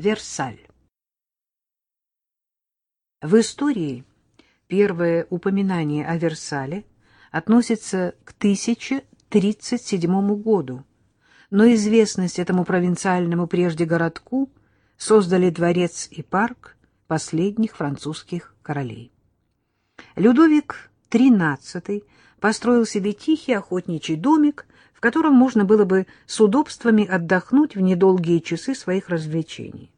Версаль. В истории первое упоминание о Версале относится к 1037 году, но известность этому провинциальному прежде городку создали дворец и парк последних французских королей. Людовик XIII построил себе тихий охотничий домик, в котором можно было бы с удобствами отдохнуть в недолгие часы своих развлечений.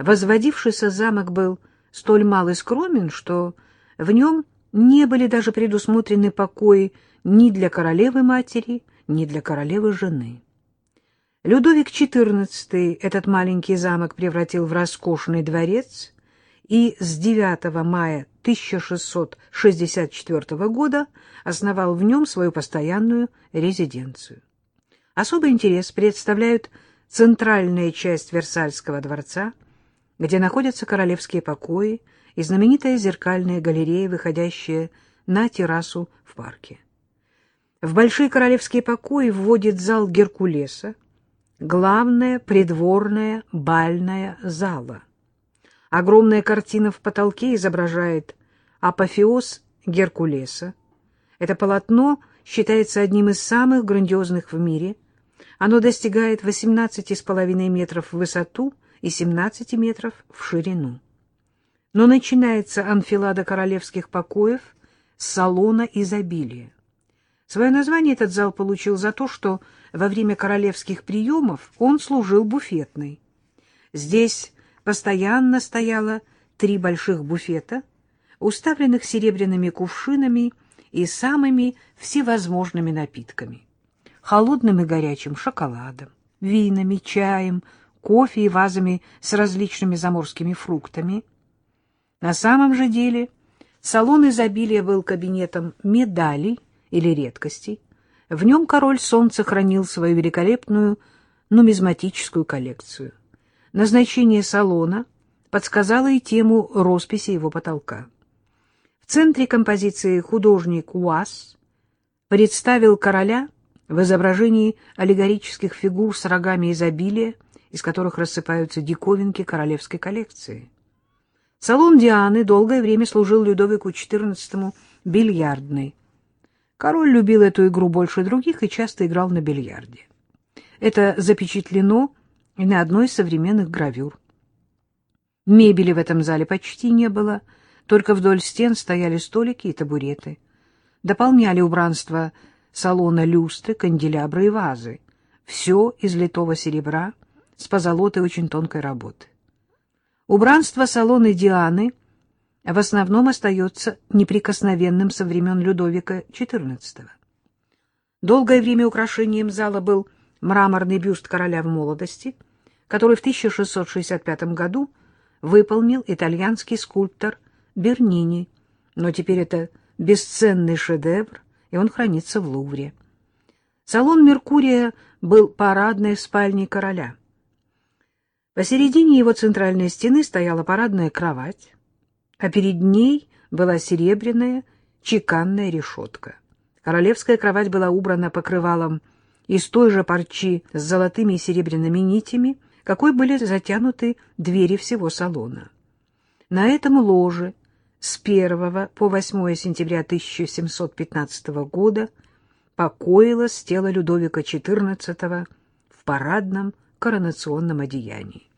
Возводившийся замок был столь мал и скромен, что в нем не были даже предусмотрены покои ни для королевы-матери, ни для королевы-жены. Людовик XIV этот маленький замок превратил в роскошный дворец и с 9 мая 1664 года основал в нем свою постоянную резиденцию. Особый интерес представляют центральная часть Версальского дворца, где находятся королевские покои и знаменитая зеркальная галерея, выходящая на террасу в парке. В большие королевские покои вводит зал Геркулеса, главная придворная бальная зала. Огромная картина в потолке изображает апофеоз Геркулеса. Это полотно считается одним из самых грандиозных в мире. Оно достигает 18,5 метров в высоту и 17 метров в ширину. Но начинается анфилада королевских покоев с салона изобилия. Свое название этот зал получил за то, что во время королевских приемов он служил буфетной. Здесь постоянно стояло три больших буфета, уставленных серебряными кувшинами и самыми всевозможными напитками. Холодным и горячим шоколадом, винами, чаем, кофе и вазами с различными заморскими фруктами. На самом же деле салон изобилия был кабинетом медалей или редкостей. В нем король солнца хранил свою великолепную нумизматическую коллекцию. Назначение салона подсказало и тему росписи его потолка. В центре композиции художник Уас представил короля в изображении аллегорических фигур с рогами изобилия, из которых рассыпаются диковинки королевской коллекции. Салон Дианы долгое время служил Людовику XIV бильярдной. Король любил эту игру больше других и часто играл на бильярде. Это запечатлено и на одной из современных гравюр. Мебели в этом зале почти не было, только вдоль стен стояли столики и табуреты. Дополняли убранство салона люстры, канделябры и вазы. Все из литого серебра с позолотой очень тонкой работы. Убранство салона Дианы в основном остается неприкосновенным со времен Людовика XIV. Долгое время украшением зала был мраморный бюст короля в молодости, который в 1665 году выполнил итальянский скульптор Бернини, но теперь это бесценный шедевр, и он хранится в Лувре. Салон Меркурия был парадной спальней короля. Посередине его центральной стены стояла парадная кровать, а перед ней была серебряная чеканная решетка. Королевская кровать была убрана покрывалом из той же парчи с золотыми и серебряными нитями, какой были затянуты двери всего салона. На этом ложе с 1 по 8 сентября 1715 года покоилось тело Людовика XIV в парадном коронационном одеянии.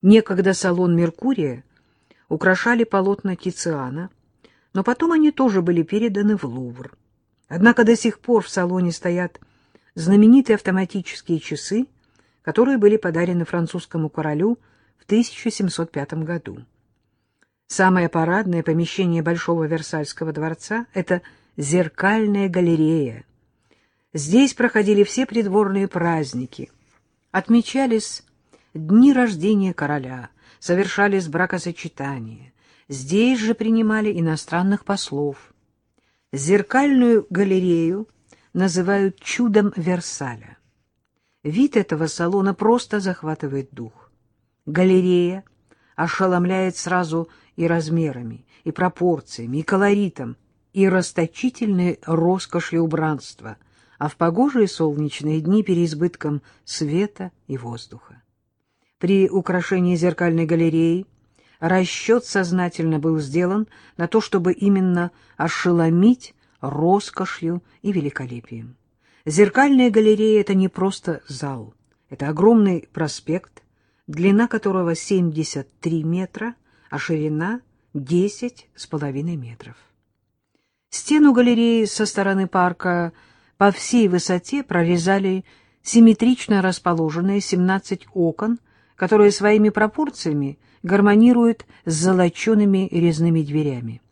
Некогда салон Меркурия украшали полотна Тициана, но потом они тоже были переданы в Лувр. Однако до сих пор в салоне стоят знаменитые автоматические часы, которые были подарены французскому королю в 1705 году. Самое парадное помещение Большого Версальского дворца — это зеркальная галерея. Здесь проходили все придворные праздники, отмечались дни рождения короля, совершались бракосочетания. Здесь же принимали иностранных послов — Зеркальную галерею называют чудом Версаля. Вид этого салона просто захватывает дух. Галерея ошеломляет сразу и размерами, и пропорциями, и колоритом, и расточительной роскошью убранства, а в погожие солнечные дни переизбытком света и воздуха. При украшении зеркальной галереи расчет сознательно был сделан на то, чтобы именно ошеломить роскошью и великолепием. Зеркальная галерея — это не просто зал, это огромный проспект, длина которого 73 метра, а ширина — 10 с половиной метров. Стену галереи со стороны парка по всей высоте прорезали симметрично расположенные 17 окон, которые своими пропорциями гармонируют с золочеными резными дверями.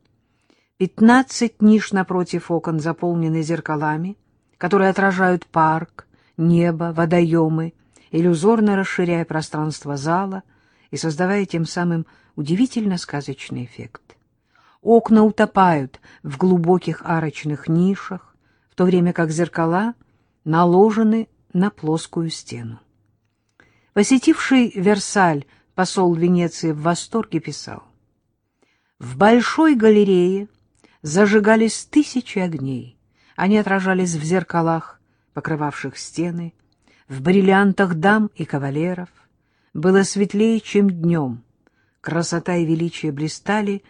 15 ниш напротив окон заполнены зеркалами, которые отражают парк, небо, водоемы, иллюзорно расширяя пространство зала и создавая тем самым удивительно сказочный эффект. Окна утопают в глубоких арочных нишах, в то время как зеркала наложены на плоскую стену. Посетивший Версаль посол Венеции в восторге писал, «В большой галерее зажигались тысячи огней, они отражались в зеркалах, покрывавших стены, в бриллиантах дам и кавалеров. Было светлее, чем днем. Красота и величие блистали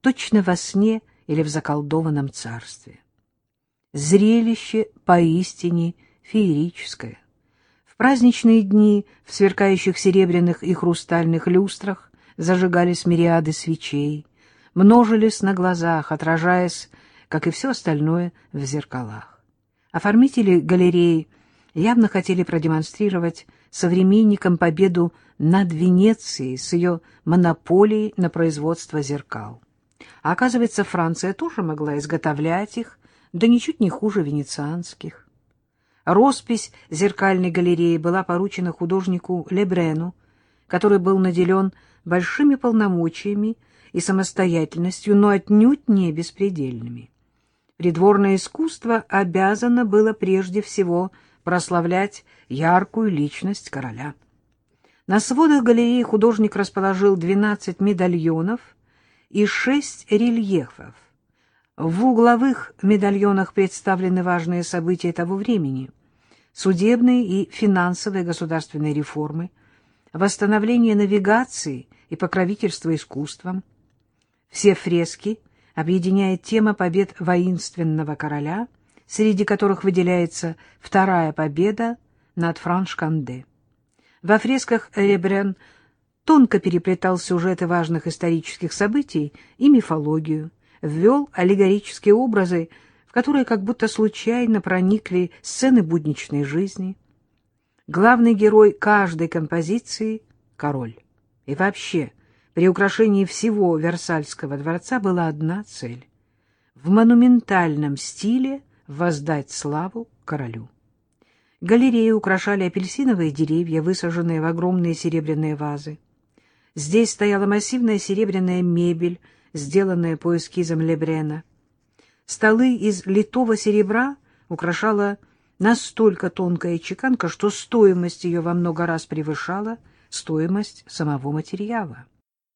точно во сне или в заколдованном царстве. Зрелище поистине феерическое. В праздничные дни в сверкающих серебряных и хрустальных люстрах зажигались мириады свечей, множились на глазах, отражаясь как и все остальное в зеркалах. Оформители галереи явно хотели продемонстрировать современникам победу над Венецией с ее монополией на производство зеркал. А оказывается, Франция тоже могла изготовлять их, да ничуть не хуже венецианских. Роспись зеркальной галереи была поручена художнику Лебрену, который был наделен большими полномочиями и самостоятельностью, но отнюдь не беспредельными придворное искусство обязано было прежде всего прославлять яркую личность короля. На сводах галереи художник расположил 12 медальонов и 6 рельефов. В угловых медальонах представлены важные события того времени – судебные и финансовые государственные реформы, восстановление навигации и покровительство искусством. Все фрески – объединяет тема побед воинственного короля, среди которых выделяется вторая победа над Франш-Канде. Во фресках Ребрен тонко переплетал сюжеты важных исторических событий и мифологию, ввел аллегорические образы, в которые как будто случайно проникли сцены будничной жизни. Главный герой каждой композиции — король. И вообще — при украшении всего Версальского дворца была одна цель — в монументальном стиле воздать славу королю. Галерею украшали апельсиновые деревья, высаженные в огромные серебряные вазы. Здесь стояла массивная серебряная мебель, сделанная по эскизам Лебрена. Столы из литого серебра украшала настолько тонкая чеканка, что стоимость ее во много раз превышала стоимость самого материала.